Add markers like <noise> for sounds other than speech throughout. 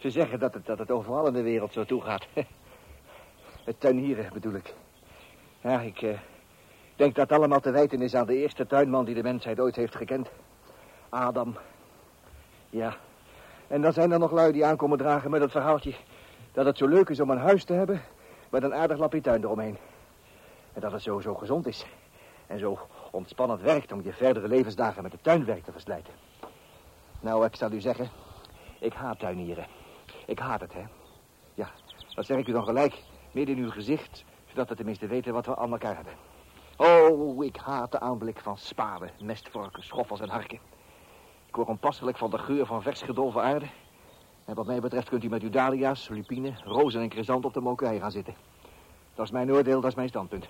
ze zeggen dat het, dat het overal in de wereld zo toe gaat. <laughs> Het tuinieren bedoel ik. Ja, ik eh, denk dat allemaal te wijten is aan de eerste tuinman die de mensheid ooit heeft gekend. Adam. Ja. En dan zijn er nog lui die aankomen dragen met het verhaaltje... dat het zo leuk is om een huis te hebben met een aardig lapje tuin eromheen. En dat het zo, zo gezond is. En zo ontspannend werkt om je verdere levensdagen met het tuinwerk te verslijten. Nou, ik zal u zeggen, ik haat tuinieren. Ik haat het, hè. Ja, dat zeg ik u dan gelijk, midden in uw gezicht, zodat we tenminste weten wat we aan elkaar hebben. Oh, ik haat de aanblik van spaden, mestvorken, schoffels en harken. Ik word onpasselijk van de geur van vers gedolven aarde. En wat mij betreft kunt u met uw dahlia's, lupine, rozen en chrysant op de mokerij gaan zitten. Dat is mijn oordeel, dat is mijn standpunt.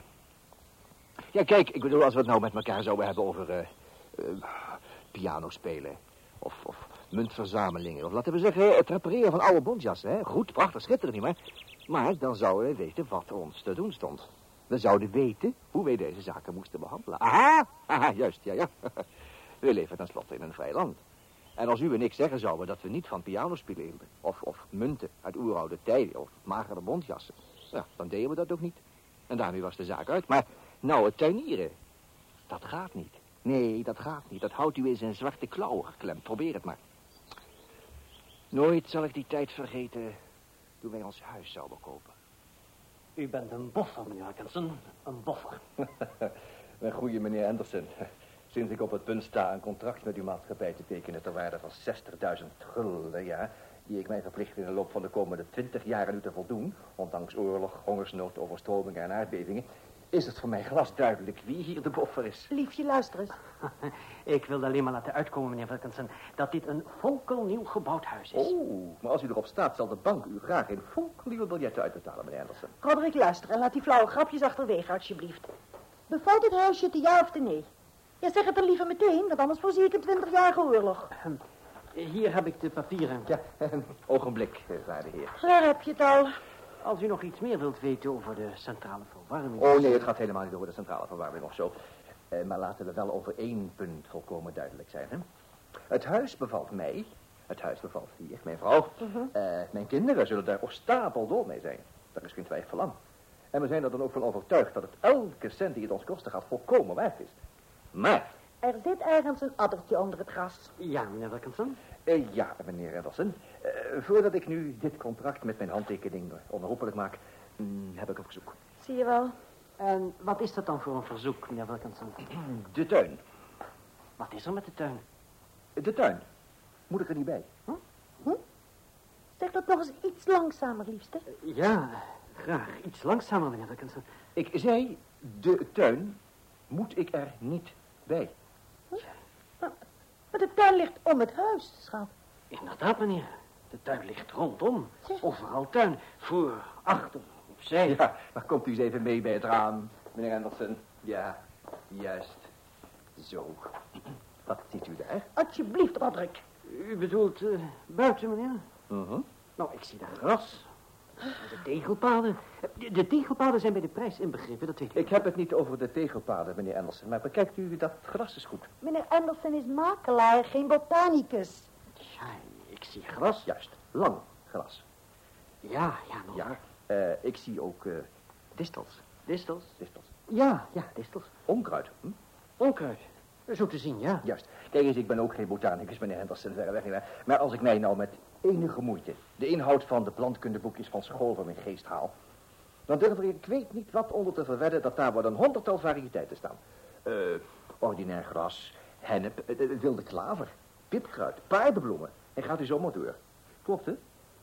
Ja, kijk, ik bedoel, als we het nou met elkaar zouden hebben over... uh, piano spelen. Of, of muntverzamelingen. Of laten we zeggen, het repareren van oude bontjassen. Hè? Goed, prachtig, schitterend niet maar. Maar dan zouden we weten wat ons te doen stond. We zouden weten hoe wij deze zaken moesten behandelen. Aha, aha juist, ja, ja. <laughs> We leven tenslotte in een vrij land. En als u en ik zeggen zouden dat we niet van piano spelen... of, of munten uit oeroude tijden of magere bontjassen... Ja, dan deden we dat ook niet. En daarmee was de zaak uit. Maar nou, het tuinieren, dat gaat niet. Nee, dat gaat niet. Dat houdt u in zijn zwarte klauwen geklemd. Probeer het maar. Nooit zal ik die tijd vergeten toen wij ons huis zouden kopen. U bent een boffer, meneer Atkinson. Een boffer. <laughs> Mijn goede meneer Anderson. Sinds ik op het punt sta een contract met uw maatschappij te tekenen ter waarde van 60.000 gulden, ja, die ik mij verplicht in de loop van de komende 20 jaar nu te voldoen, ondanks oorlog, hongersnood, overstromingen en aardbevingen, is het voor mij glasduidelijk wie hier de boffer is. Liefje, luister eens. <laughs> Ik wilde alleen maar laten uitkomen, meneer Wilkinson, dat dit een fonkelnieuw gebouwd huis is. Oh, maar als u erop staat, zal de bank u graag in fonkelnieuwe biljetten uitbetalen, meneer Anderson. Roderick, luister en laat die flauwe grapjes achterwege, alsjeblieft. Bevalt het huisje te ja of te nee? Ja, zeg het dan liever meteen, want anders voorzie ik een twintigjarige oorlog. Hier heb ik de papieren. Ja, een <laughs> ogenblik, eh, waarde heer. Daar heb je het al. Als u nog iets meer wilt weten over de centrale verwarming... Oh nee, het gaat helemaal niet over de centrale verwarming of zo. Eh, maar laten we wel over één punt volkomen duidelijk zijn, hè? Het huis bevalt mij. Het huis bevalt hier, mijn vrouw. Eh, mijn kinderen zullen daar ook stapeldol mee zijn. Daar is geen twijfel aan. En we zijn er dan ook van overtuigd dat het elke cent die het ons kosten gaat volkomen waard is. Maar, Er zit ergens een addertje onder het gras. Ja, meneer Wilkinson. Eh, ja, meneer Anderson. eh, voordat ik nu dit contract met mijn handtekening onherroepelijk maak, mm, heb ik een verzoek. Zie je wel? En wat is dat dan voor een verzoek, meneer Wilkinson? <clears throat> De tuin. Wat is er met de tuin? De tuin. Moet ik er niet bij? Zeg dat nog eens iets langzamer, liefste. Ja, graag. Iets langzamer, meneer Wilkinson. Ik zei, de tuin moet ik er niet bij. Maar de tuin ligt om het huis, schat. Inderdaad, meneer. De tuin ligt rondom. Zeg. Overal tuin. Voor, achter, opzij. Ja, maar komt u eens even mee bij het raam, meneer Anderson. Ja, juist. Zo. Wat ziet u daar? Alsjeblieft, Roderick. U bedoelt eh, buiten, meneer? Mhm. Nou, ik zie daar gras. De tegelpaden. De, de tegelpaden zijn bij de prijs inbegrepen, dat weet ik. Ik heb het niet over de tegelpaden, meneer Anderson, maar bekijkt u dat gras is goed. Meneer Anderson is makelaar, geen botanicus. Ja, ik zie gras. Juist, lang gras. Ja, ja, nog. Ja, eh, ik zie ook eh, distels. Distels? Distels. Ja, ja, distels. Onkruid. Hm? Onkruid. Zo te zien, ja. Juist. Kijk eens, ik ben ook geen botanicus, meneer Anderson, verre weg. niet waar. Maar als ik mij nou met enige moeite de inhoud van de plantkundeboekjes van school voor mijn geest haal, dan durf ik, ik weet niet wat onder te verwedden dat daar wel een honderdtal variëteiten staan. Eh, ordinair gras, hennep, eh, eh, wilde klaver, pipkruid, paardenbloemen. En gaat u zo maar door. Klopt het?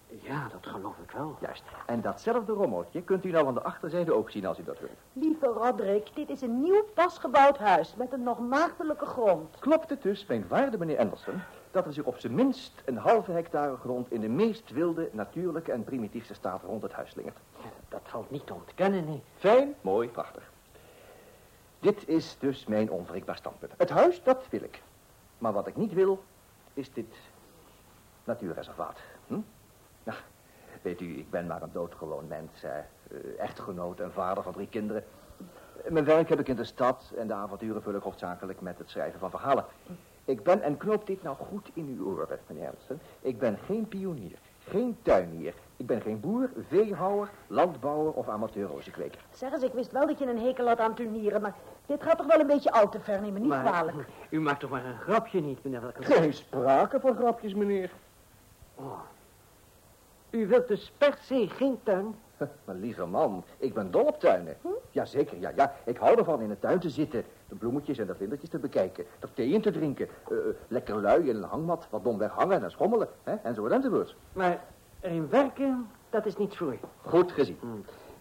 Ja, dat geloof ik wel. Juist. En datzelfde rommeltje kunt u nou aan de achterzijde ook zien als u dat wilt. Lieve Roderick, dit is een nieuw pasgebouwd huis met een nog maagdelijke grond. Klopt het dus, mijn waarde meneer Anderson, dat er zich op zijn minst een halve hectare grond in de meest wilde, natuurlijke en primitiefste staat rond het huis slingert. Dat valt niet te ontkennen, nee. Fijn, mooi, prachtig. Dit is dus mijn onwrikbaar standpunt. Het huis, dat wil ik. Maar wat ik niet wil, is dit natuurreservaat. Hm? Nou, weet u, ik ben maar een doodgewoon mens. Hè. Eh, echtgenoot en vader van drie kinderen. Mijn werk heb ik in de stad en de avonturen vul ik hoofdzakelijk met het schrijven van verhalen. Ik ben, en knoop dit nou goed in uw oren, meneer Ernsten. Ik ben geen pionier, geen tuinier. Ik ben geen boer, veehouwer, landbouwer of amateurrozenkweker. Zeg eens, ik wist wel dat je een hekel had aan turnieren, maar dit gaat toch wel een beetje al te ver, neem me niet Maar kwalijk. u maakt toch maar een grapje niet, meneer Wilkinson? Geen sprake van grapjes, meneer. Oh. U wilt dus per se geen tuin? <laughs> Mijn lieve man, ik ben dol op tuinen. Jazeker, ja, ja. Ik hou ervan in de tuin te zitten. De bloemetjes en de vlindertjes te bekijken. Er thee in te drinken. eh, eh, lekker lui in een hangmat. Wat domweg hangen en schommelen. Hè? Enzovoort enzovoort. Maar erin werken, dat is niets voor u. Goed gezien. Hm.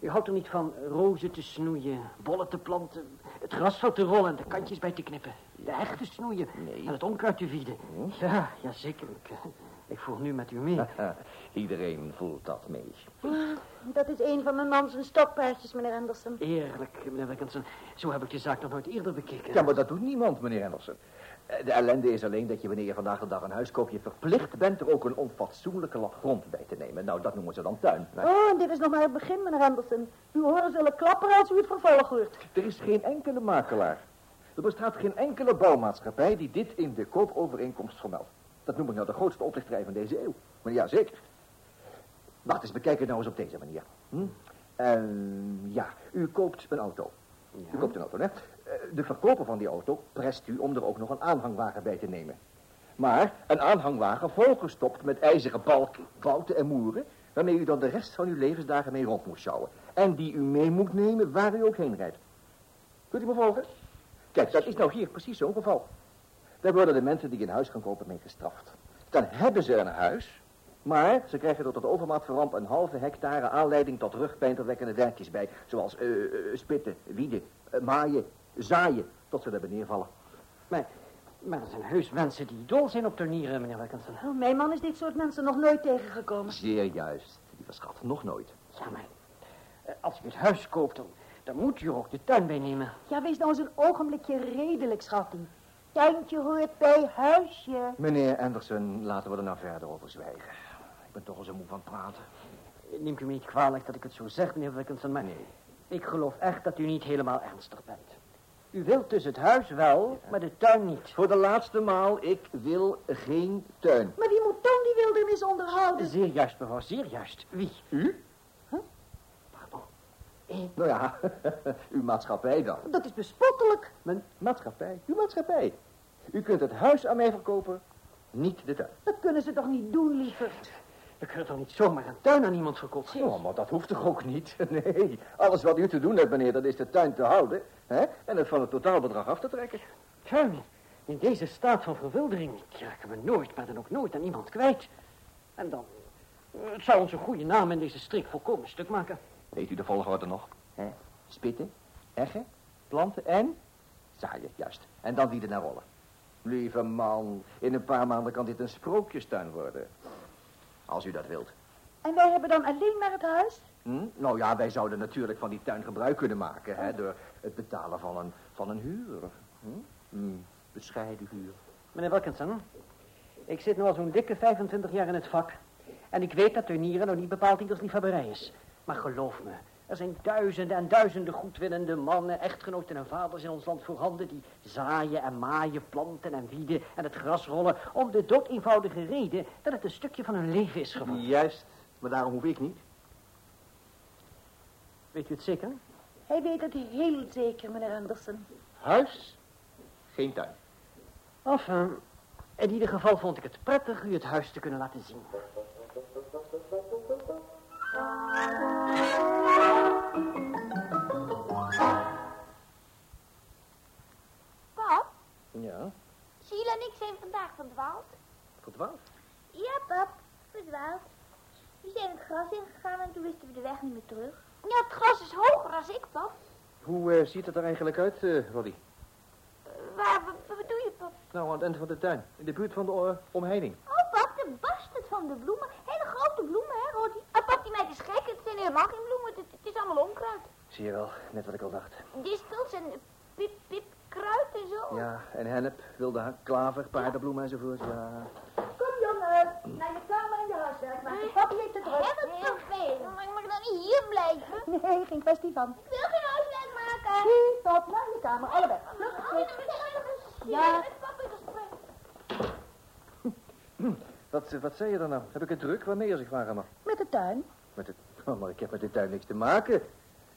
U houdt er niet van rozen te snoeien, bollen te planten, het grasveld te rollen en de kantjes bij te knippen. De heg te snoeien Nee. en het onkruid te wieden. Ja, jazeker. Ik, eh, ik voel nu met u mee. Iedereen voelt dat mee. Dat is een van mijn man zijn stokpaardjes, meneer Anderson. Eerlijk, meneer Wilkinson. Zo heb ik de zaak nog nooit eerder bekeken. Ja, maar dat doet niemand, meneer Henderson. Eh, De ellende is alleen dat je wanneer je vandaag de dag een huis koopt... je verplicht bent er ook een onfatsoenlijke lap grond bij te nemen. Nou, dat noemen ze dan tuin. Maar Oh, en dit is nog maar het begin, meneer Anderson. Uw horen zullen klapperen als u het vervolg hoort. Er is geen enkele makelaar. Er bestaat geen enkele bouwmaatschappij die dit in de koopovereenkomst vermeldt. Dat noem ik nou de grootste oplichterij van deze eeuw. Maar ja, zeker. Wacht eens, bekijk het nou eens op deze manier. Hm? En ja, u koopt een auto. U koopt een auto, hè? Eh, De verkoper van die auto prest u om er ook nog een aanhangwagen bij te nemen. Maar een aanhangwagen volgestopt met ijzeren balken, bouten en moeren... waarmee u dan de rest van uw levensdagen mee rond moet sjouwen. En die u mee moet nemen waar u ook heen rijdt. Kunt u me volgen? Kijk, dat is nou hier precies zo'n geval. Daar worden de mensen die een huis gaan kopen mee gestraft. Dan hebben ze een huis, maar ze krijgen er tot overmaat verramp een halve hectare aanleiding tot rugpijnterwekkende werkjes bij. Zoals eh, eh, spitten, wieden, eh, maaien, zaaien, tot ze er neervallen. Maar, maar er zijn heus mensen die dol zijn op turnieren, meneer Wilkinson. Oh, mijn man is dit soort mensen nog nooit tegengekomen. Zeer juist, lieve schat, nog nooit. Ja, maar als u het huis koopt, dan, dan moet u er ook de tuin bij nemen. Ja, wees nou eens een ogenblikje redelijk, schattie. Tuintje hoort bij huisje. Meneer Anderson, laten we er nou verder over zwijgen. Ik ben toch al zo moe van praten. Neemt u me niet kwalijk dat ik het zo zeg, meneer Wilkinson, maar Nee. ik geloof echt dat u niet helemaal ernstig bent. U wilt dus het huis wel, maar de tuin niet. Voor de laatste maal, ik wil geen tuin. Maar wie moet dan die wildernis onderhouden? Zeer juist, mevrouw, zeer juist. Wie? U? Pardon. Ik. Nou ja, <laughs> uw maatschappij dan. Dat is bespottelijk. Mijn maatschappij, uw maatschappij. U kunt het huis aan mij verkopen, niet de tuin. Dat kunnen ze toch niet doen, lieverd? We kunnen toch niet zomaar een tuin aan iemand verkopen? Oh, maar dat hoeft toch ook niet? <laughs> Nee, alles wat u te doen hebt, meneer, dat is de tuin te houden... Hè, en het van het totaalbedrag af te trekken. Tuin? In deze staat van verwildering raken we nooit, maar dan ook nooit aan iemand kwijt. En dan... Het zou onze goede naam in deze streek volkomen stuk maken. Weet u de volgorde nog? Hè? Spitten, eggen, planten en zaaien, juist. En dan wieden naar rollen. Lieve man, in een paar maanden kan dit een sprookjestuin worden. Als u dat wilt. En wij hebben dan alleen maar het huis? Hm? Nou ja, wij zouden natuurlijk van die tuin gebruik kunnen maken, hè, door het betalen van een, van een huur. Hm? Hm, bescheiden huur. Meneer Wilkinson, ik zit nu al zo'n dikke 25 jaar in het vak. En ik weet dat turnieren nou niet bepaald ieders liefhebberij is. Maar geloof me, er zijn duizenden en duizenden goedwillende mannen, echtgenoten en vaders in ons land voorhanden... die zaaien en maaien, planten en wieden en het gras rollen... om de dood eenvoudige reden dat het een stukje van hun leven is geworden. Juist, maar daarom hoef ik niet. Weet u het zeker? Hij weet het heel zeker, meneer Anderson. Huis, geen tuin. Of, eh, in ieder geval vond ik het prettig u het huis te kunnen laten zien. Ja, Sheila en ik zijn vandaag verdwaald. verdwaald. Ja, pap, verdwaald. We zijn het gras ingegaan en toen wisten we de weg niet meer terug. Ja, het gras is hoger als ik, pap. Hoe eh, ziet het er eigenlijk uit, uh, Roddy? Eh, waar, wat, bedoel je, pap? Nou, aan het eind van de tuin. In de buurt van de omheining. Oh, pap, de bastard van de bloemen. Hele grote bloemen, hè, Roddy? Ah, pap, die meid is gek. Het zijn helemaal geen bloemen. Het, het is allemaal onkruid. Zie je wel, net wat ik al dacht. Distels en pip, pip, zo. Ja, en hennep, wilde klaver, paardenbloemen enzovoort. Ja. Kom jongen, naar je kamer en je huiswerk maken. Papi heeft het druk. wat vervelend. Maar ik mag dan niet hier blijven. Nee, geen kwestie van. Ik wil geen huiswerk maken. Zie, top, naar je kamer, allebei. Nog Ja. gesprek. Wat, wat zei je dan nou? Heb ik het druk? Waarmee als ik vragen mag? Met de tuin. Met het... Oh, maar ik heb met de tuin niks te maken.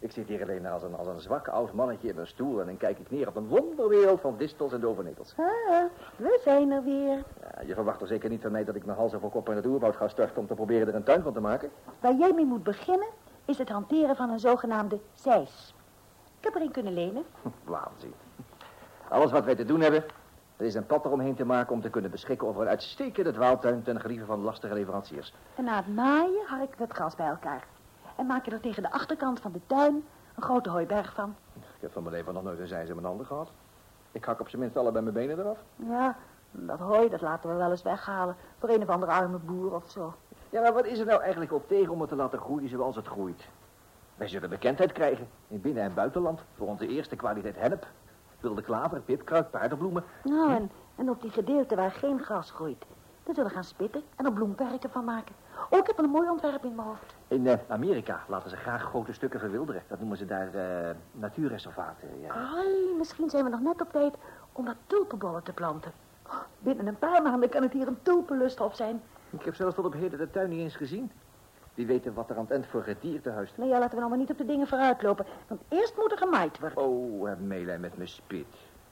Ik zit hier alleen als een, als een zwak oud mannetje in een stoel... en dan kijk ik neer op een wonderwereld van distels en dovernetels. Ah, we zijn er weer. Ja, je verwacht toch zeker niet van mij dat ik mijn hals over kop in het oerwoud ga starten... om te proberen er een tuin van te maken? Waar jij mee moet beginnen, is het hanteren van een zogenaamde zeis. Ik heb er een kunnen lenen. <laughs> Waanzin. Alles wat wij te doen hebben... er is een pad eromheen te maken om te kunnen beschikken over een uitstekende dwaaltuin... ten gerieve van lastige leveranciers. En na het maaien hark ik het gras bij elkaar. En maak je er tegen de achterkant van de tuin een grote hooiberg van. Ik heb van mijn leven nog nooit een zijs in mijn handen gehad. Ik hak op zijn minst allebei mijn benen eraf. Ja, dat hooi, dat laten we wel eens weghalen. Voor een of andere arme boer of zo. Ja, maar wat is er nou eigenlijk op tegen om het te laten groeien zoals het groeit? Wij zullen bekendheid krijgen in binnen- en buitenland voor onze eerste kwaliteit hennep. Wilde klaver, pipkruid, paardenbloemen. Nou, en, en op die gedeelten waar geen gras groeit. Daar zullen we gaan spitten en er bloemperken van maken. Oh, ik heb een mooi ontwerp in mijn hoofd. In eh, Amerika laten ze graag grote stukken verwilderen. Dat noemen ze daar eh, natuurreservaten. Ja. Ai, misschien zijn we nog net op tijd om wat tulpenbollen te planten. Oh, Binnen een paar maanden kan het hier een tulpenlusthof zijn. Ik heb zelfs tot op heden de tuin niet eens gezien. Wie weet wat er aan het eind voor gedierte huist. Nou ja, laten we nou maar niet op de dingen vooruitlopen. Want eerst moet er gemaaid worden. Oh, heb meelij met mijn spit.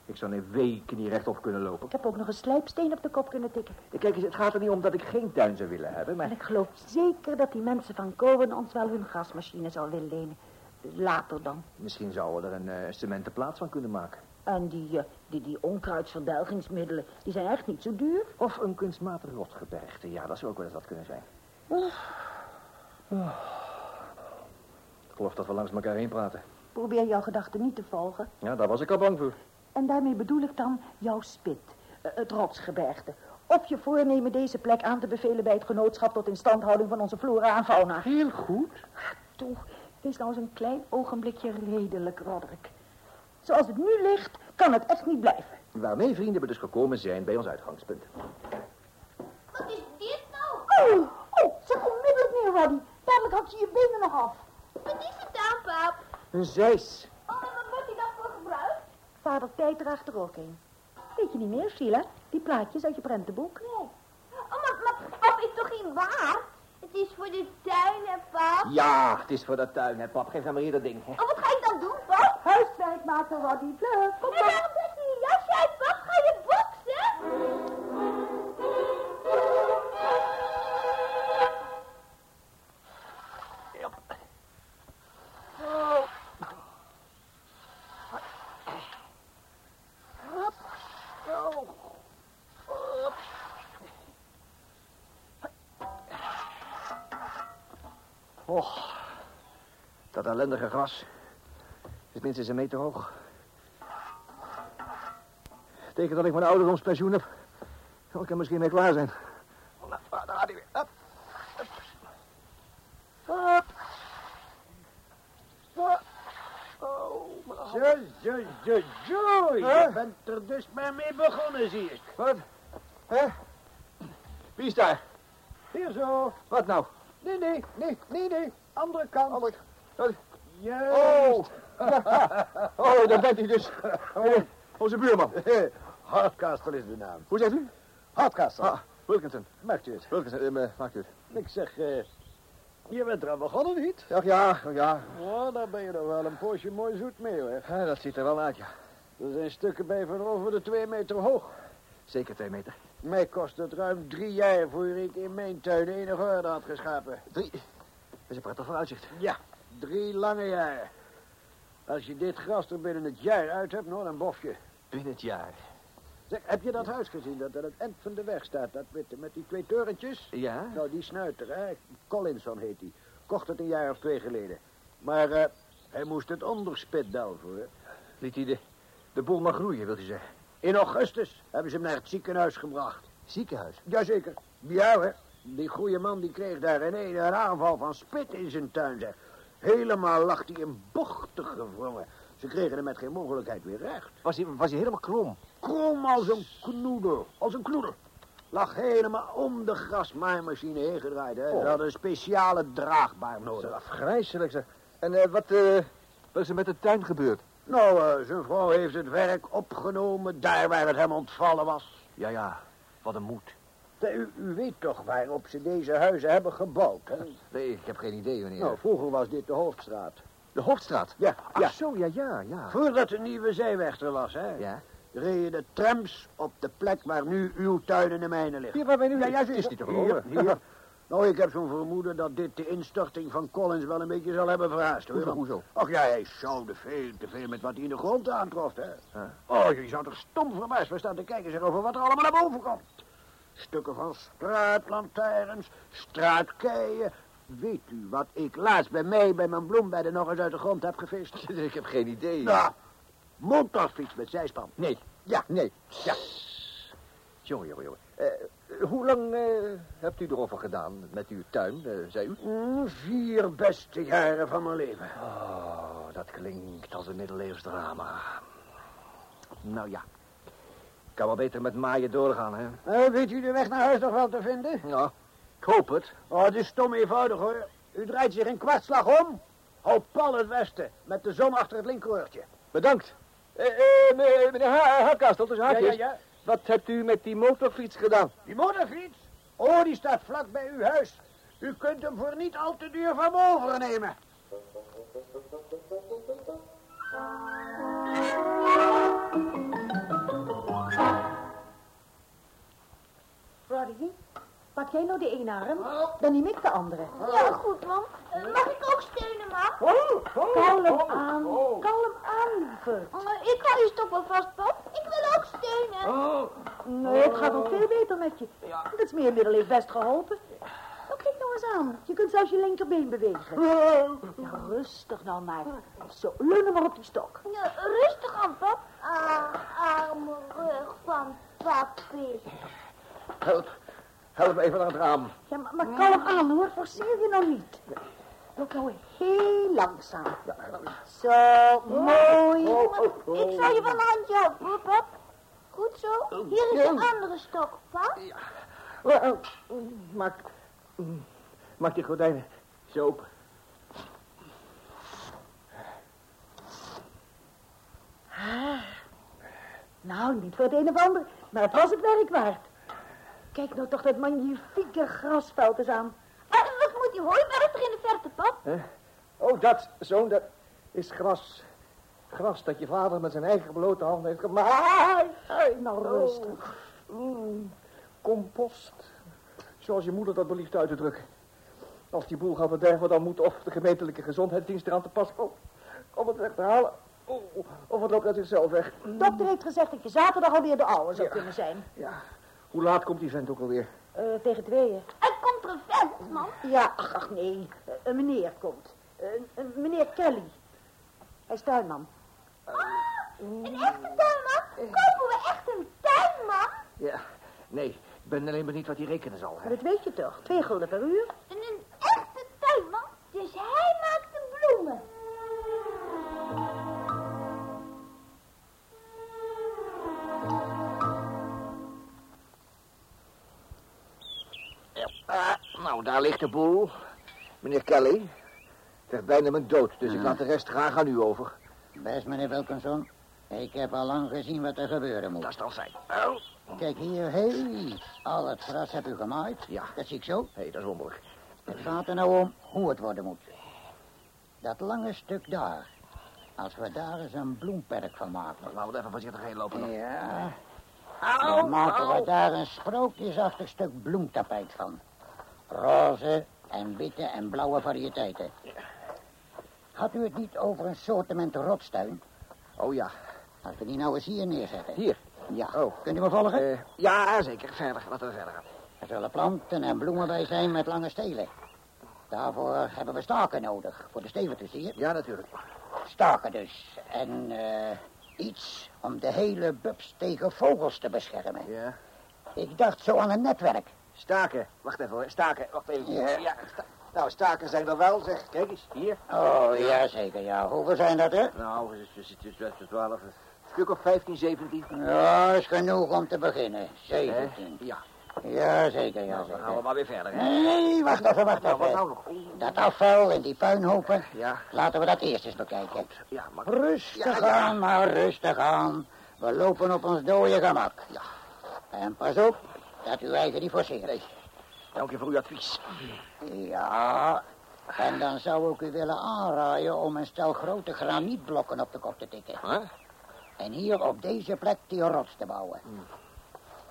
Ik zou een week niet rechtop kunnen lopen. Ik heb ook nog een slijpsteen op de kop kunnen tikken. Kijk eens, het gaat er niet om dat ik geen tuin zou willen hebben, En maar... ik geloof zeker dat die mensen van Cohen ons wel hun grasmachine zal willen lenen. Later dan. Misschien zouden we er een eh, cementen plaats van kunnen maken. En die, eh, die, die onkruidsverdelgingsmiddelen, die zijn echt niet zo duur. Of een kunstmatig rotgebergte. Ja, dat zou ook wel eens wat kunnen zijn. Ik geloof dat we langs elkaar heen praten. Probeer jouw gedachten niet te volgen. Ja, daar was ik al bang voor. En daarmee bedoel ik dan jouw spit, eh, het rotsgebergte. Of je voornemen deze plek aan te bevelen bij het genootschap tot instandhouding van onze flora en fauna. Heel goed. Toe, wees nou eens een klein ogenblikje redelijk, Roderick. Zoals het nu ligt, kan het echt niet blijven. Waarmee vrienden we dus gekomen zijn bij ons uitgangspunt. Wat is dit nou? Oh, oh, zeg onmiddellijk neer, Roddy. Dadelijk had je je benen nog af. Wat is het dan, pap? Een zeis. Oh, en wat wordt die dan voor gebruikt? Vader Tijd draagt er ook een. Weet je niet meer, Sheila? Die plaatjes uit je prentenboek? Nee. Oh, maar, maar pap is toch geen waar? Het is voor de tuin, hè, pap? Ja, het is voor de tuin, hè, pap. Geef nou maar hier dat ding. hè. Oh, wat ga ik dan doen, pap? Huiswerk maken, Roddy. Vlug, kom ellendige gras is minstens een meter hoog. Tegen dat ik mijn ouderdomspensioen heb, zal ik er misschien mee klaar zijn. Oh, Daar gaat hij weer. Hup. Hup. Hup. Oh, mijn. Zo, zo, zo, zo. Je bent er dus maar mee begonnen, zie ik. Wat? Hè? Wie is daar? Hier zo. Wat nou? Nee, nee, nee, nee, nee. Andere kant. Andere- Wat? Juist. Oh! <laughs> oh, daar bent u dus. Eh, Onze buurman. <laughs> Hardcastle is de naam. Hoe zegt u? Hardcastle. Ah, Wilkinson. Merkt u het? Wilkinson, eh, maakt u het. Ik zeg, eh, je bent er aan begonnen, niet? Ja, ja, ja. Ja, daar ben je nog wel een poosje mooi zoet mee, hoor. ja. Dat ziet er wel uit, ja. Er zijn stukken bij van over de twee meter hoog. Zeker twee meter. Mij kost het ruim drie jaar voor ik in mijn tuin enige orde had geschapen. Drie. Dat is een prettig vooruitzicht. Ja, drie lange jaren. Als je dit gras er binnen het jaar uit hebt, nou, dan bof je. Binnen het jaar. Zeg, heb je dat huis gezien dat aan het eind van de weg staat? Dat witte met die twee torentjes? Ja? Nou, die snuiter, hè? Collinson heet die. Kocht het een jaar of twee geleden. Maar eh, hij moest het onderspit hoor. Liet hij de, de boel maar groeien, wilt u zeggen? In augustus hebben ze hem naar het ziekenhuis gebracht. Ziekenhuis. Jazeker. Ja, hè. Die goede man die kreeg daar in een een aanval van spit in zijn tuin, zeg. Helemaal lag hij in bochten gevrongen. Ze kregen hem met geen mogelijkheid weer recht. Was hij, was hij helemaal krom? Krom als een knoedel. Als een knoedel. Lag helemaal om de grasmaaimachine heen gedraaid, hè. Oh. Ze hadden een speciale draagbaar Dat is nodig. afgrijzelijk, zeg. En eh, wat, eh, wat is er met de tuin gebeurd? Nou, eh, zijn vrouw heeft het werk opgenomen daar waar het hem ontvallen was. Ja, ja. Wat een moed. U, u weet toch waarop ze deze huizen hebben gebouwd, hè? Nee, ik heb geen idee, meneer. Nou, vroeger was dit de hoofdstraat. de Hoofdstraat? Ja, Ach, ja. zo, ja, ja, ja. Voordat de nieuwe zeeweg er was, hè? Ja. Reden de trams op de plek waar nu uw tuin in de mijnen ligt. Hier waar wij nu... Ja, ja, het is niet te hier, geloven. hier. <laughs> Nou, ik heb zo'n vermoeden dat dit de instorting van Collins wel een beetje zal hebben verhaast. hoor. Hoezo? Ach ja, hij schouwde veel te veel met wat hij in de grond aantrof, hè. Ja. Oh, je zou toch stom verbaasd van staan te kijken zeg, over wat er allemaal naar boven komt. Stukken van straatlantaarns, straatkeien. Weet u wat ik laatst bij mij bij mijn bloembedden nog eens uit de grond heb gevist? <laughs> Ik heb geen idee. Nou, motorfiets met zijspan. Nee. Ja, Nee. Ja. Jongen, jongen, jongen. Eh, hoe lang eh, hebt u erover gedaan met uw tuin, eh, zei u? Mm, vier beste jaren van mijn leven. Oh, dat klinkt als een middeleeuws drama. Nou ja. Ik kan wel beter met maaien doorgaan, hè? Eh, weet u de weg naar huis nog wel te vinden? Nou, ik hoop het. Oh, het is stom eenvoudig hoor. U draait zich een kwartslag om. Hou pal het westen, met de zon achter het linkeroortje. Bedankt. Eh, eh, me- meneer Ha- Hakast, dat is Ja, ja, ja. Wat hebt u met die motorfiets gedaan? Die motorfiets? Oh, die staat vlak bij uw huis. U kunt hem voor niet al te duur van me overnemen. Pak jij nou de ene arm, dan neem ik de andere. Ja, goed, mam. Eh, Mag ik ook steunen, mam? Kalm aan, kalm aan, lieverd. Oh, ik hou je stok wel vast, pap. Ik wil ook steunen. Nee, het gaat nog veel beter met je. Dat smeermiddel heeft best geholpen. Nou, kijk nou eens aan. Je kunt zelfs je linkerbeen bewegen. Ja, rustig nou maar. Zo, leun hem maar op die stok. Ja, rustig aan, pap. Ah, arme rug van papi. Help. Help even naar het raam. Ja, maar, maar kalm aan hoor, forceer je nou niet. Loop nou heel langzaam. Zo, mooi. Ik zal je van de handje helpen, pap. Goed zo. Hier is de andere stok, pap. Eh, eh, Maak, mm, maak die gordijnen zo open. Nou, niet voor het een of ander, maar het was het werk waard. Kijk nou toch dat magnifieke grasveld eens aan. En wat moet die hooiberg er in de verte, pap? Hè? Oh, dat, zoon, dat is gras. Gras dat je vader met zijn eigen blote hand heeft gemaakt. Nou, rustig. Mm, compost. Zoals je moeder dat belieft uit te drukken. Als die boel gaat bederven, dan moet of de gemeentelijke gezondheidsdienst eraan te pas komen. Om het weg te halen. Oh, of het loopt uit zichzelf weg. De dokter heeft gezegd dat je zaterdag alweer de oude zou Ja. kunnen zijn. Ja. Hoe laat komt die vent ook alweer? Eh, tegen tweeën. Er komt er een vent, man. Ja, ach, ach nee. Eh, een meneer komt. Een meneer Kelly. Hij is tuinman. Een echte tuinman? Kopen we echt een tuinman? Ja. Nee, ik ben alleen benieuwd wat hij rekenen zal. Maar Hè? dat weet je toch? Twee gulden per uur. En een echte tuinman? Dus hij maakt de bloemen. Nou, daar ligt de boel. Meneer Kelly. Het bijna mijn dood, dus ik laat de rest graag aan u over. Best, meneer Wilkinson. Ik heb al lang gezien wat er gebeuren moet. Dat is dan zijn. Oh. Kijk hier, hé. Al het gras heb u gemaaid. Ja. Dat zie ik zo. Hé, dat is wonderlijk. Het gaat er nou om hoe het worden moet. Dat lange stuk daar. Als we daar eens een bloemperk van maken. Laten we even voorzichtig heen lopen. Ja. Dan maken we daar een sprookjesachtig stuk bloemtapijt van. Roze en witte en blauwe variëteiten. Had u het niet over een soortement rotstuin? Oh ja, Als we die nou eens hier neerzetten. hier. Ja. Oh. Kunt u me volgen? Eh, ja, zeker. Verder, laten we verder gaan. Er zullen planten en bloemen bij zijn met lange stelen. Daarvoor hebben we staken nodig, voor de steven te zien. Ja, natuurlijk. Staken dus. En eh Iets om de hele bubs tegen vogels te beschermen. Ja. Ik dacht zo aan een netwerk. Staken. Wacht even hoor. Staken. Wacht even. Ja. sta- nou, staken zijn er wel, zeg. Kijk eens, hier. Oh, ja, zeker, ja. Hoeveel zijn dat, hè? Nou, het is, het is, het is 12, een stuk of 15, 17. Ja, is genoeg om te beginnen. Hè? 17. Ja. Ja, zeker, ja, Nou, dan gaan we zeker. maar weer verder, hè. Nee, wacht even, wacht Nou, wat even. nou nog? Dat afval en die puinhopen, Ja, laten we dat eerst eens bekijken. ja, maar... Rustig Ja, ja. aan, maar rustig aan. We lopen op ons dode gemak. Ja. En pas op dat uw eigen niet forceert. Nee. Dank je voor uw advies. Ja, en dan zou ik u willen aanraaien om een stel grote granietblokken op de kop te tikken. Huh? En hier op deze plek die rots te bouwen.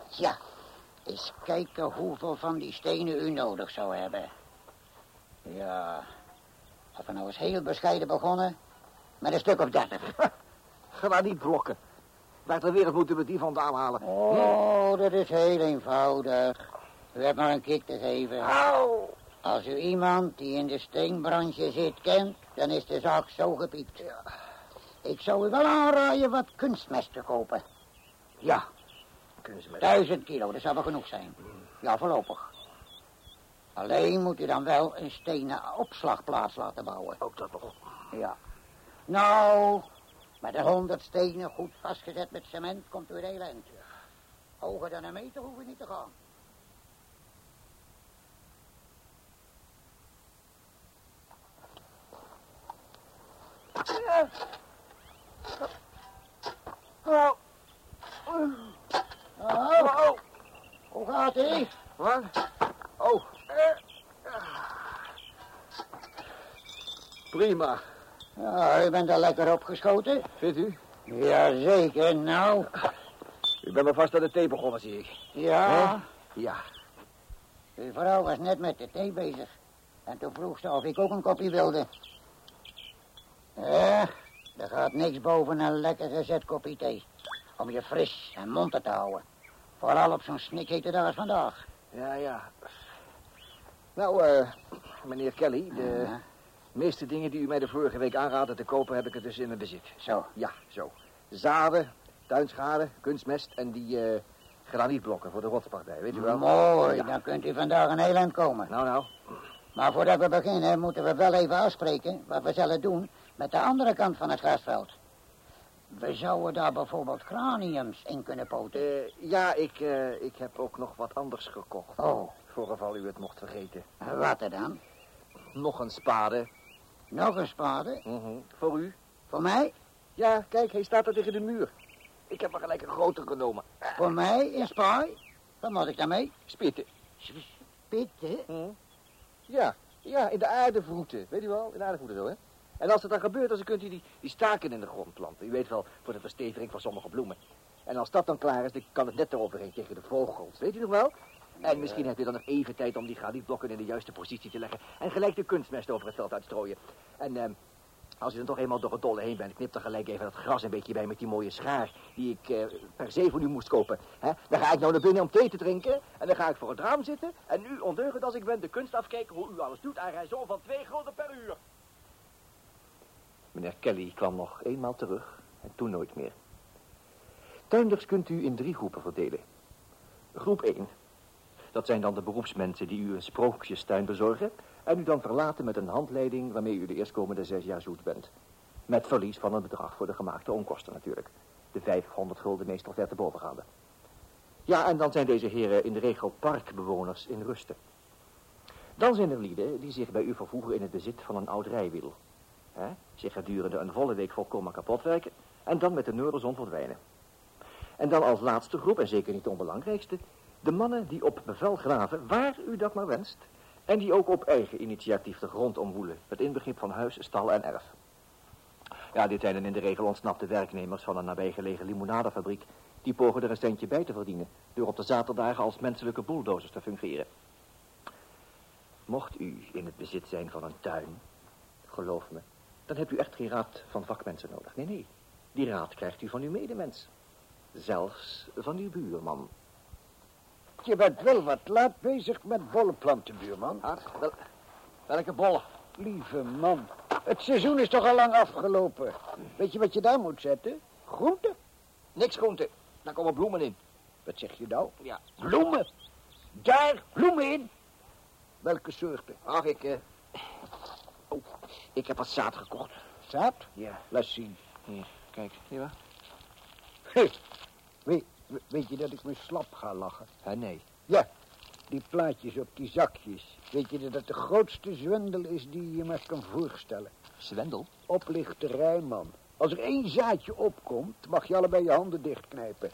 Ja, eens kijken hoeveel van die stenen u nodig zou hebben. Ja, of we nou eens heel bescheiden begonnen, met een stuk of dertig. <laughs> Ga Waar ter wereld moeten we die vandaan halen? Oh, dat is heel eenvoudig. U hebt maar een kick te geven. Au! Als u iemand die in de steenbranche zit kent, dan is de zaak zo gepiept. Ik zou u wel aanraaien wat kunstmest te kopen. Ja. Kunnen ze met... Duizend kilo, dat zou wel genoeg zijn. Ja, voorlopig. Alleen moet u dan wel een stenen opslagplaats laten bouwen. Ook dat nog. Ja. Nou, met de honderd stenen goed vastgezet met cement komt u het heel eind. Hoger dan een meter hoeven we niet te gaan. Oh, Oh, oh, hoe gaat ie? wat? Oh. eh, Prima. Ja, u bent er lekker opgeschoten. Vindt u? Jazeker, nou. U bent maar vast aan de thee begonnen, zie ik. Ja, Ja. uw vrouw was net met de thee bezig. En toen vroeg ze of ik ook een kopje wilde. Ja, er gaat niks boven een lekker gezet kopje thee. Om je fris en monter te houden. Vooral op zo'n snikhete dag als vandaag. Ja, ja. Nou, eh, meneer Kelly, de Ja, meeste dingen die u mij de vorige week aanraadde te kopen, heb ik er dus in mijn bezit. zo. Ja, zo. Zaden, tuinschade, kunstmest en die eh granietblokken voor de rotspartij, weet u wel? Mooi, Ja. dan kunt u vandaag een heel eind komen. Nou, nou. Maar voordat we beginnen moeten we wel even afspreken wat we zullen doen met de andere kant van het grasveld. We zouden daar bijvoorbeeld graniums in kunnen poten. Eh, ja, ik, eh, ik heb ook nog wat anders gekocht. Oh, Voor geval u het mocht vergeten. wat er dan? Nog een spade. Nog een spade? Mhm. Voor u? Voor mij? Ja, kijk, hij staat er tegen de muur. Ik heb maar gelijk een groter genomen. Voor mij een spaai? Wat moet ik daarmee? Spitten. Spitten? Mhm. Ja, ja, in de aarde vroeten. Weet u wel? In de aarde vroeten zo, hè? En als het dan gebeurt, dan kunt u die, die staken in de grond planten. U weet wel, voor de versteviging van sommige bloemen. En als dat dan klaar is, dan kan het net eroverheen tegen de vogels. Weet u nog wel? En misschien hebt u dan nog even tijd om die granietblokken in de juiste positie te leggen. En gelijk de kunstmest over het veld uitstrooien. En ehm, als u dan toch eenmaal door het dolle heen bent, knip dan gelijk even dat gras een beetje bij met die mooie schaar die ik eh, per se voor u moest kopen. Dan ga ik nou naar binnen om thee te drinken. En dan ga ik voor het raam zitten. En nu, ondeugend als ik ben, de kunst afkijken hoe u alles doet. Rij zo van twee groten per uur. Meneer Kelly kwam nog eenmaal terug en toen nooit meer. Tuinders kunt u in drie groepen verdelen. Groep 1. Dat zijn dan de beroepsmensen die u een sprookjestuin bezorgen... en u dan verlaten met een handleiding waarmee u de eerstkomende zes jaar zoet bent. Met verlies van een bedrag voor de gemaakte onkosten natuurlijk. De 500 gulden meestal ver te. Ja, en dan zijn deze heren in de regel parkbewoners in rusten. Dan zijn er lieden die zich bij u vervoegen in het bezit van een oud rijwiel. Hè? Zich gedurende een volle week volkomen kapot werken en dan met de neuroson verdwijnen. En dan als laatste groep, en zeker niet onbelangrijkste, de mannen die op bevel graven, waar u dat maar wenst, en die ook op eigen initiatief de grond omwoelen, met inbegrip van huis, stal en erf. Ja, dit zijn dan in de regel ontsnapte werknemers van een nabijgelegen limonadefabriek, die pogen er een centje bij te verdienen, door op de zaterdagen als menselijke bulldozers te fungeren. Mocht u in het bezit zijn van een tuin, geloof me, dan hebt u echt geen raad van vakmensen nodig. Nee, nee, die raad krijgt u van uw medemens. Zelfs van uw buurman. Je bent wel wat laat bezig met bollenplanten, buurman. Ach, wel, welke bollen? Lieve man, het seizoen is toch al lang afgelopen. Weet je wat je daar moet zetten? Groente? Niks groente. Daar komen bloemen in. Wat zeg je nou? Ja. Bloemen? Daar, bloemen in? Welke soorten? Ach, ik... eh, Oh, ik heb wat zaad gekocht. Zaad? Ja. Laat zien. Hier, kijk. Hier waar? Hé, weet, weet je dat ik me slap ga lachen? Hè, nee. Ja, die plaatjes op die zakjes. Weet je dat dat de grootste zwendel is die je je maar kan voorstellen? Zwendel? Oplichterij, man. Als er één zaadje opkomt, mag je allebei je handen dichtknijpen.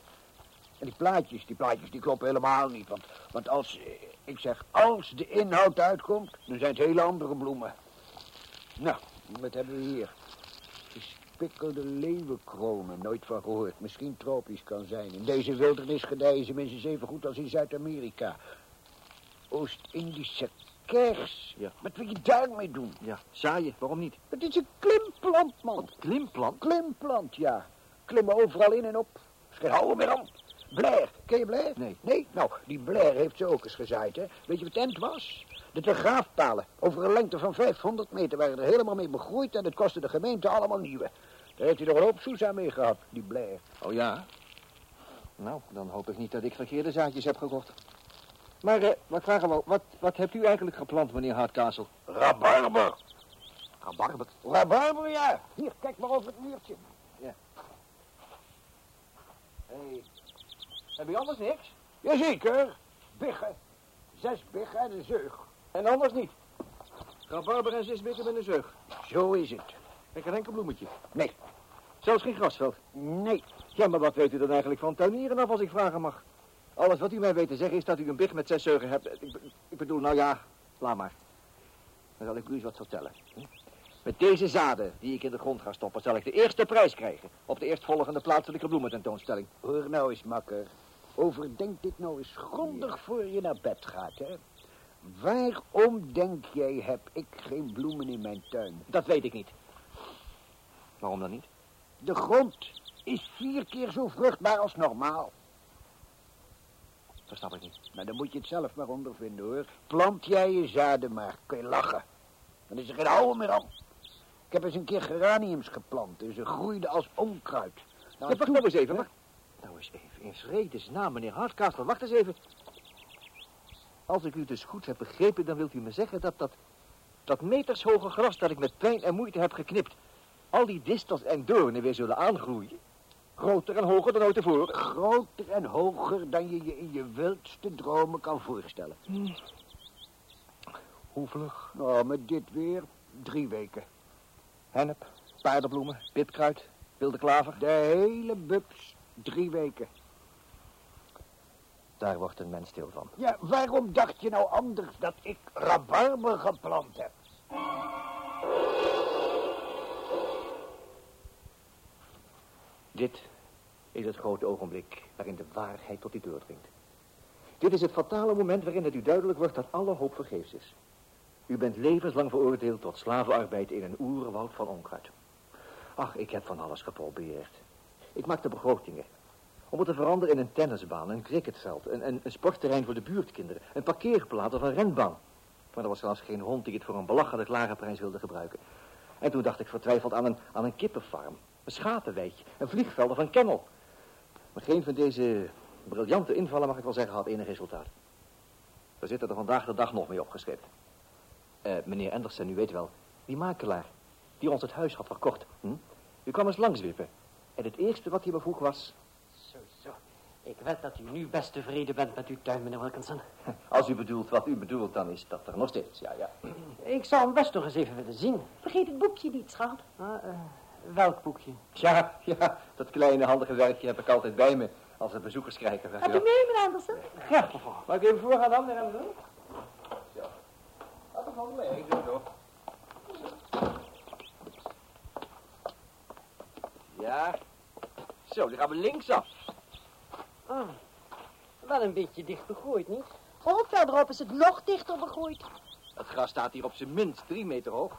En die plaatjes, die plaatjes, die kloppen helemaal niet. Want, want als, eh, ik zeg, als de inhoud uitkomt, dan zijn het hele andere bloemen. Nou, wat hebben we hier? Gespikkelde leeuwenkronen, nooit van gehoord. Misschien tropisch kan zijn. In deze wildernis gedijen ze minstens even goed als in Zuid-Amerika. Oost-Indische kers. Ja. Wat wil je daarmee doen? Ja. Zaaien, waarom niet? Het is een klimplant, man. Klimplant? Klimplant, ja. Klimmen overal in en op. Is geen houden meer aan. Blair, ken je Blair? Nee. Nee? Nou, die Blair heeft ze ook eens gezaaid, hè. Weet je wat tent was? De telegraafpalen. Over een lengte van 500 meter waren er helemaal mee begroeid... en het kostte de gemeente allemaal nieuwe. Daar heeft hij nog een hoop soes aan mee gehad, die Blair. Oh ja? Nou, dan hoop ik niet dat ik verkeerde zaadjes heb gekocht. Maar, eh, wat vragen we, wat, wat hebt u eigenlijk geplant, meneer Hardcastle? Rabarber. Rabarber. Rabarber, ja. Hier, kijk maar over het muurtje. Hey. Heb je anders niks? Jazeker. Biggen. Zes biggen en een zeug. En anders niet? Rabarber en zes bikken met een zeug. Zo is het. En geen enkel bloemetje. Nee. Zelfs geen grasveld. Nee. Ja, maar wat weet u dan eigenlijk van tuinieren af, als ik vragen mag? Alles wat u mij weet te zeggen is dat u een big met zes zeugen hebt. Ik, ik bedoel, nou ja, laat maar. Dan zal ik u eens wat vertellen. Met deze zaden die ik in de grond ga stoppen, zal ik de eerste prijs krijgen. Op de eerstvolgende plaatselijke bloemententoonstelling. Hoor nou eens, makker. Overdenk dit nou eens grondig voor je naar bed gaat, hè. Waarom, denk jij, heb ik geen bloemen in mijn tuin? Dat weet ik niet. Waarom dan niet? De grond is vier keer zo vruchtbaar als normaal. Dat snap ik niet. Maar dan moet je het zelf maar ondervinden, hoor. Plant jij je zaden maar, kun je lachen. Dan is er geen oude meer aan. Ik heb eens een keer geraniums geplant en ze groeiden als onkruid. Nou, en wacht nou eens even, maar... Nou eens even, in vredesnaam, meneer Hardcastle, wacht eens even. Als ik u dus goed heb begrepen, dan wilt u me zeggen dat dat... dat metershoge gras dat ik met pijn en moeite heb geknipt... al die distels en doornen weer zullen aangroeien? Groter en hoger dan ooit tevoren? Groter en hoger dan je je in je wildste dromen kan voorstellen. Hoe vlug? Nou, met dit weer drie weken. Hennep, paardenbloemen, pitkruid, wilde klaver. De hele bubs drie weken. Daar wordt een mens stil van. Ja, waarom dacht je nou anders dat ik rabarber geplant heb? Dit is het grote ogenblik waarin de waarheid tot u doordringt. Dit is het fatale moment waarin het u duidelijk wordt dat alle hoop vergeefs is. U bent levenslang veroordeeld tot slavenarbeid in een oerwoud van onkruid. Ach, ik heb van alles geprobeerd. Ik maakte begrotingen. Om het te veranderen in een tennisbaan, een cricketveld, een, een, een sportterrein voor de buurtkinderen, een parkeerplaats of een renbaan. Maar er was zelfs geen hond die het voor een belachelijk lage prijs wilde gebruiken. En toen dacht ik vertwijfeld aan een, aan een kippenfarm, een schapenweidje, een vliegveld of een kennel. Maar geen van deze briljante invallen, mag ik wel zeggen, had enig resultaat. We zitten er vandaag de dag nog mee opgeschreven. Eh, meneer Andersen, u weet wel, die makelaar, die ons het huis had verkocht. Hm? U kwam eens langswippen. En het eerste wat hij me vroeg was... Zo, zo. Ik weet dat u nu best tevreden bent met uw tuin, meneer Wilkinson. <laughs> Als u bedoelt wat u bedoelt, dan is dat er nog steeds, ja, ja. Ik zou hem best nog eens even willen zien. Vergeet het boekje niet, schat. Ah, eh, welk boekje? Ja, ja, dat kleine handige werkje heb ik altijd bij me als er bezoekers krijgen. Gaat je u mee, meneer Andersen? Ja. Mag ik even voorgaan dan, meneer Andersen? Zo. Laat hem van mee, ik doe het op. Ja. Zo, dan gaan we linksaf. Ah, wel een beetje dicht begroeid, niet? Oh, verderop is het nog dichter begroeid. Het gras staat hier op zijn minst drie meter hoog.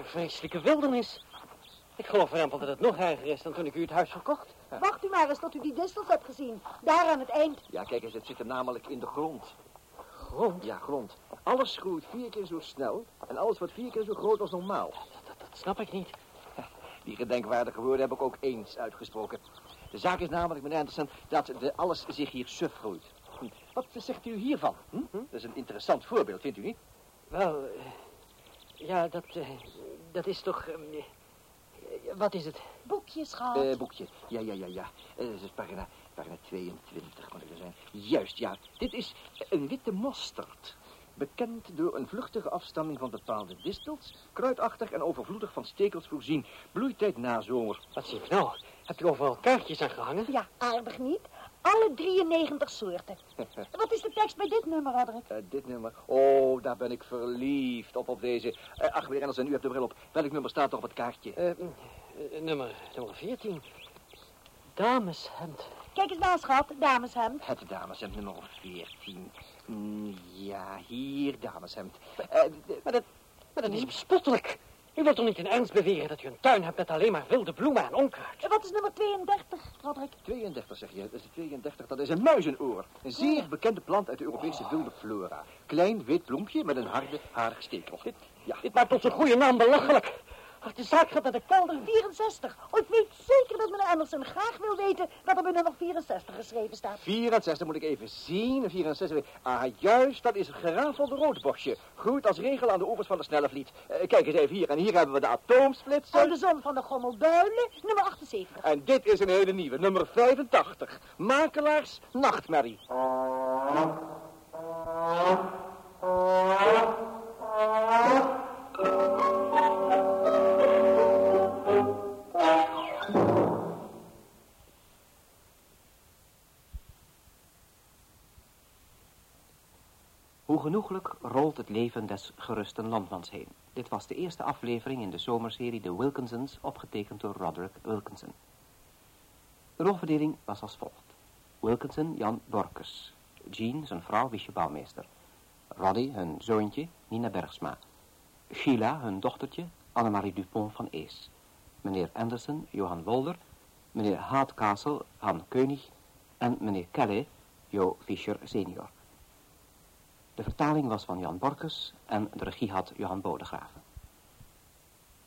Een vreselijke wildernis. Ik geloof warempel dat het nog erger is dan toen ik u het huis verkocht. Wacht u maar eens tot u die distels hebt gezien. Daar aan het eind. Ja, kijk eens, het zit er namelijk in de grond. Grond? Ja, grond. Alles groeit vier keer zo snel en alles wordt vier keer zo groot als normaal. Dat, dat, dat snap ik niet. Die gedenkwaardige woorden heb ik ook eens uitgesproken. De zaak is namelijk, meneer Anderson, dat de alles zich hier suf groeit. Hm. Wat zegt u hiervan? Hm? Dat is een interessant voorbeeld, vindt u niet? Wel, eh, ja, dat, eh, dat is toch... eh, eh, wat is het? Boekjes, schat. Eh, boekje. Ja, ja, ja, ja. Eh, dat is pagina, pagina 22, moet ik er zijn. Juist, ja. Dit is een witte mosterd. Bekend door een vluchtige afstamming van bepaalde distels. Kruidachtig en overvloedig van stekels voorzien. Bloeitijd na zomer. Wat zie ik nou? Heb je overal kaartjes aan gehangen? Ja, aardig niet. Alle 93 soorten. <laughs> Wat is de tekst bij dit nummer, Roderick? Eh, dit nummer. Oh, daar ben ik verliefd op, op deze. Eh, ach, meneer Anderson, u hebt de bril op. Welk nummer staat er op het kaartje? Eh, mm, nummer, nummer 14. Dameshemd. Kijk eens na, schat. Dameshemd. Het dameshemd nummer 14. Mm, ja, hier, dameshemd. Eh, Maar dat, maar dat is bespottelijk. U wilt toch niet in ernst beweren dat u een tuin hebt met alleen maar wilde bloemen en onkruid? En wat is nummer 32, Roderick? 32 zeg je. Dat is 32, dat is een muizenoor. Een zeer bekende plant uit de Europese wilde flora. Klein wit bloempje met een harde, harige stekel. Ja, Dit maakt onze goede naam belachelijk. Ach, de zaak gaat naar de kelder. 64. Oh, ik weet zeker dat meneer Anderson graag wil weten wat er bij nummer 64 geschreven staat. 64 moet ik even zien. 64. Ah, juist, dat is het gerafelde roodbosje. Groeit als regel aan de oevers van de Snellevliet. Eh, kijk eens even hier. En hier hebben we de atoomsplitser. Oh, de zon van de Gommelduilen, nummer 78. En dit is een hele nieuwe, nummer 85. Makelaars Nachtmerrie. Hoe genoeglijk rolt het leven des gerusten landmans heen. Dit was de eerste aflevering in de zomerserie De Wilkinsons, opgetekend door Roderick Wilkinson. De rolverdeling was als volgt. Wilkinson, Jan Borkes. Jean, zijn vrouw, Wiesje Bouwmeester. Roddy, hun zoontje, Nina Bergsma. Sheila, hun dochtertje, Annemarie Dupont van Ees. Meneer Anderson, Johan Wolder. Meneer Haatkasel, Han Keunig. En meneer Kelly, Jo Fischer senior. De vertaling was van Jan Borkes en de regie had Johan Bodegraven.